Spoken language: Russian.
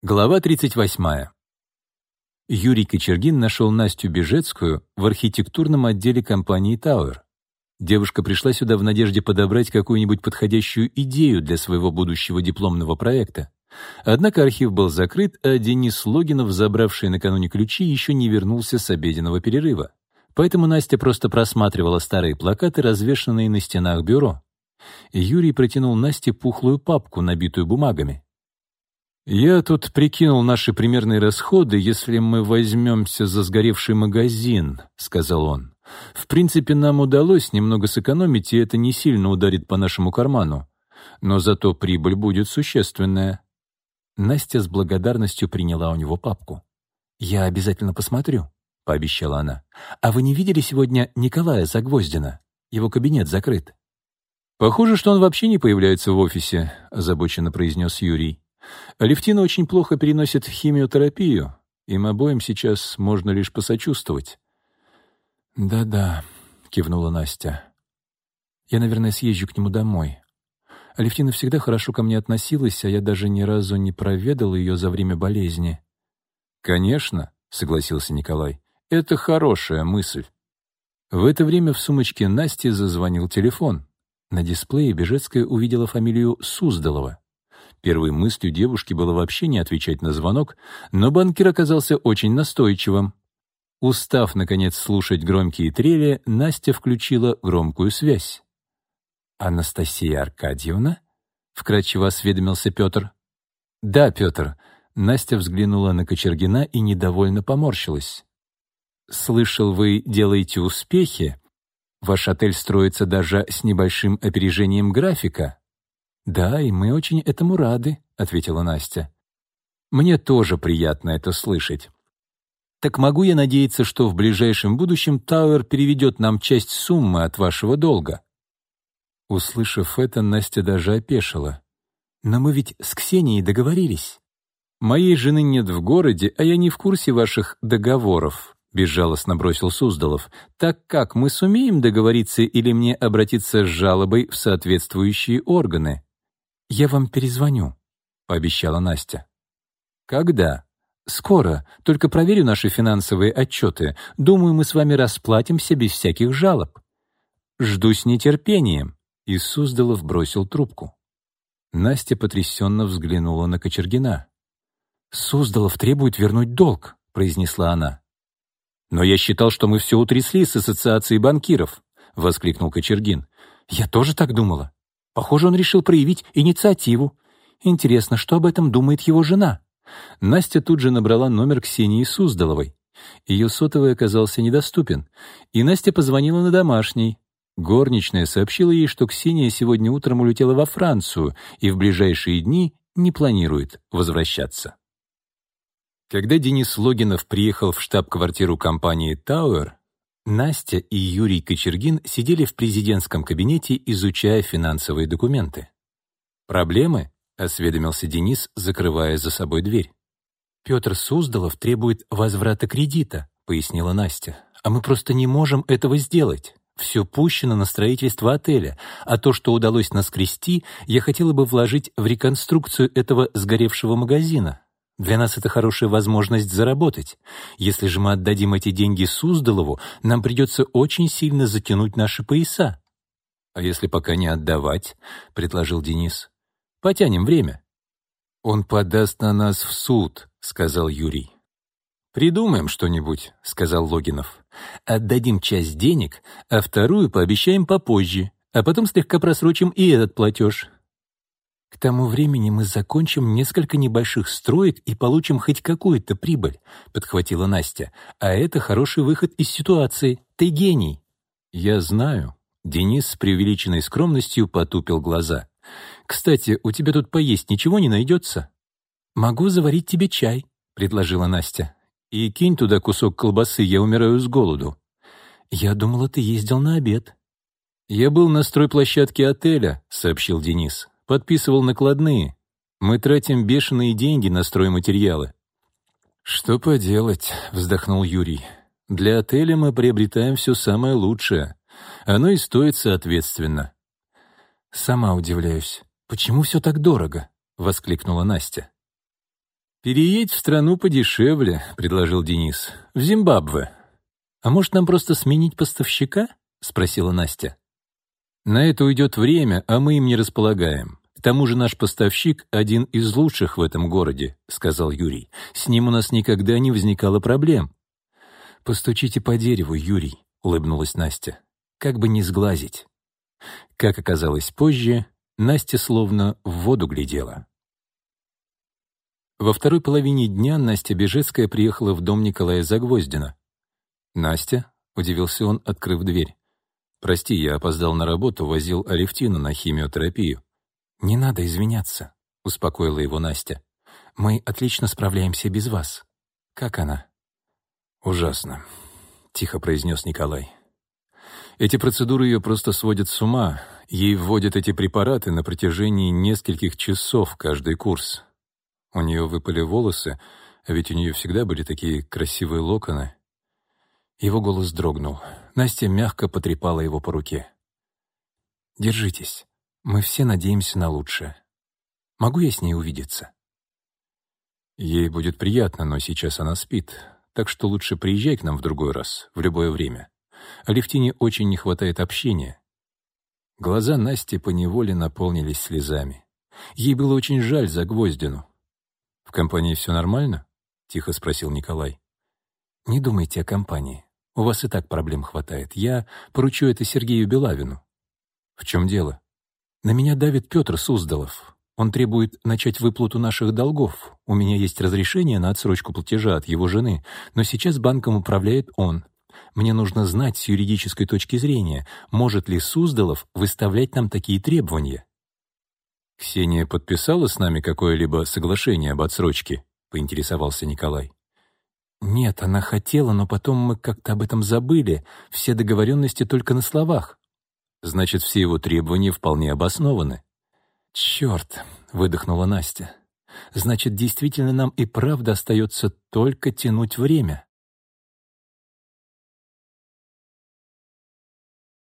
Глава 38. Юрий Кочергин нашел Настю Бежецкую в архитектурном отделе компании «Тауэр». Девушка пришла сюда в надежде подобрать какую-нибудь подходящую идею для своего будущего дипломного проекта. Однако архив был закрыт, а Денис Логинов, забравший накануне ключи, еще не вернулся с обеденного перерыва. Поэтому Настя просто просматривала старые плакаты, развешанные на стенах бюро. Юрий протянул Насте пухлую папку, набитую бумагами. «Я тут прикинул наши примерные расходы, если мы возьмемся за сгоревший магазин», — сказал он. «В принципе, нам удалось немного сэкономить, и это не сильно ударит по нашему карману. Но зато прибыль будет существенная». Настя с благодарностью приняла у него папку. «Я обязательно посмотрю», — пообещала она. «А вы не видели сегодня Николая Загвоздина? Его кабинет закрыт». «Похоже, что он вообще не появляется в офисе», — озабоченно произнес Юрий. Алевтина очень плохо переносит химиотерапию. Им обоим сейчас можно лишь посочувствовать. «Да-да», — кивнула Настя. «Я, наверное, съезжу к нему домой. Алевтина всегда хорошо ко мне относилась, а я даже ни разу не проведал ее за время болезни». «Конечно», — согласился Николай. «Это хорошая мысль». В это время в сумочке Насти зазвонил телефон. На дисплее Бежецкая увидела фамилию Суздалова. Первой мыслью девушки было вообще не отвечать на звонок, но банкир оказался очень настойчивым. Устав, наконец, слушать громкие трели, Настя включила громкую связь. «Анастасия Аркадьевна?» — вкратчиво осведомился Петр. «Да, Петр». Настя взглянула на Кочергина и недовольно поморщилась. «Слышал, вы делаете успехи. Ваш отель строится даже с небольшим опережением графика. «Да, и мы очень этому рады», — ответила Настя. «Мне тоже приятно это слышать. Так могу я надеяться, что в ближайшем будущем Тауэр переведет нам часть суммы от вашего долга?» Услышав это, Настя даже опешила. «Но мы ведь с Ксенией договорились». «Моей жены нет в городе, а я не в курсе ваших договоров», — безжалостно бросил Суздалов. «Так как мы сумеем договориться или мне обратиться с жалобой в соответствующие органы?» «Я вам перезвоню», — пообещала Настя. «Когда?» «Скоро. Только проверю наши финансовые отчеты. Думаю, мы с вами расплатимся без всяких жалоб». «Жду с нетерпением», — и Суздалов бросил трубку. Настя потрясенно взглянула на Кочергина. «Суздалов требует вернуть долг», — произнесла она. «Но я считал, что мы все утрясли с ассоциацией банкиров», — воскликнул Кочергин. «Я тоже так думала. Похоже, он решил проявить инициативу. Интересно, что об этом думает его жена? Настя тут же набрала номер Ксении Суздаловой. Ее сотовый оказался недоступен, и Настя позвонила на домашний. Горничная сообщила ей, что Ксения сегодня утром улетела во Францию и в ближайшие дни не планирует возвращаться. Когда Денис Логинов приехал в штаб-квартиру компании «Тауэр», Настя и Юрий Кочергин сидели в президентском кабинете, изучая финансовые документы. «Проблемы?» — осведомился Денис, закрывая за собой дверь. «Петр Суздалов требует возврата кредита», — пояснила Настя. «А мы просто не можем этого сделать. Все пущено на строительство отеля, а то, что удалось наскрести, я хотела бы вложить в реконструкцию этого сгоревшего магазина. Для нас это хорошая возможность заработать. Если же мы отдадим эти деньги Суздалову, нам придется очень сильно затянуть наши пояса. — А если пока не отдавать, — предложил Денис, — потянем время. — Он подаст на нас в суд, — сказал Юрий. «Придумаем что-нибудь», — сказал Логинов. «Отдадим часть денег, а вторую пообещаем попозже, а потом слегка просрочим и этот платеж. К тому времени мы закончим несколько небольших строек и получим хоть какую-то прибыль, подхватила Настя. А это хороший выход из ситуации. Ты гений. Я знаю. Денис с преувеличенной скромностью потупил глаза. Кстати, у тебя тут поесть ничего не найдется? Могу заварить тебе чай, предложила Настя. И кинь туда кусок колбасы, я умираю с голоду. Я думала, ты ездил на обед. Я был на стройплощадке отеля, сообщил Денис. Подписывал накладные. Мы тратим бешеные деньги на стройматериалы. «Что поделать?» — вздохнул Юрий. «Для отеля мы приобретаем все самое лучшее. Оно и стоит соответственно». «Сама удивляюсь. Почему все так дорого?» — воскликнула Настя. «Переедь в страну подешевле», — предложил Денис. «В Зимбабве». «А может, нам просто сменить поставщика?» — спросила Настя. «На это уйдет время, а мы им не располагаем. К тому же наш поставщик — один из лучших в этом городе», — сказал Юрий. «С ним у нас никогда не возникало проблем». «Постучите по дереву, Юрий», — улыбнулась Настя. «Как бы не сглазить». Как оказалось позже, Настя словно в воду глядела. Во второй половине дня Настя Бежецкая приехала в дом Николая Загвоздина. «Настя?» — удивился он, открыв дверь. «Прости, я опоздал на работу, возил Алевтину на химиотерапию». «Не надо извиняться», — успокоила его Настя. «Мы отлично справляемся без вас. Как она?» «Ужасно», — тихо произнес Николай. «Эти процедуры ее просто сводят с ума. Ей вводят эти препараты на протяжении нескольких часов каждый курс. У нее выпали волосы, а ведь у нее всегда были такие красивые локоны». Его голос дрогнул. Настя мягко потрепала его по руке. «Держитесь. Мы все надеемся на лучшее. Могу я с ней увидеться?» «Ей будет приятно, но сейчас она спит, так что лучше приезжай к нам в другой раз, в любое время. Алевтине очень не хватает общения». Глаза Насти поневоле наполнились слезами. Ей было очень жаль за Гвоздину. «В компании все нормально?» — тихо спросил Николай. «Не думайте о компании. У вас и так проблем хватает. Я поручу это Сергею Белавину». «В чем дело?» «На меня давит Петр Суздалов. Он требует начать выплату наших долгов. У меня есть разрешение на отсрочку платежа от его жены, но сейчас банком управляет он. Мне нужно знать с юридической точки зрения, может ли Суздалов выставлять нам такие требования». «Ксения подписала с нами какое-либо соглашение об отсрочке?» — поинтересовался Николай. «Нет, она хотела, но потом мы как-то об этом забыли. Все договоренности только на словах». «Значит, все его требования вполне обоснованы». «Черт!» — выдохнула Настя. «Значит, действительно нам и правда остается только тянуть время».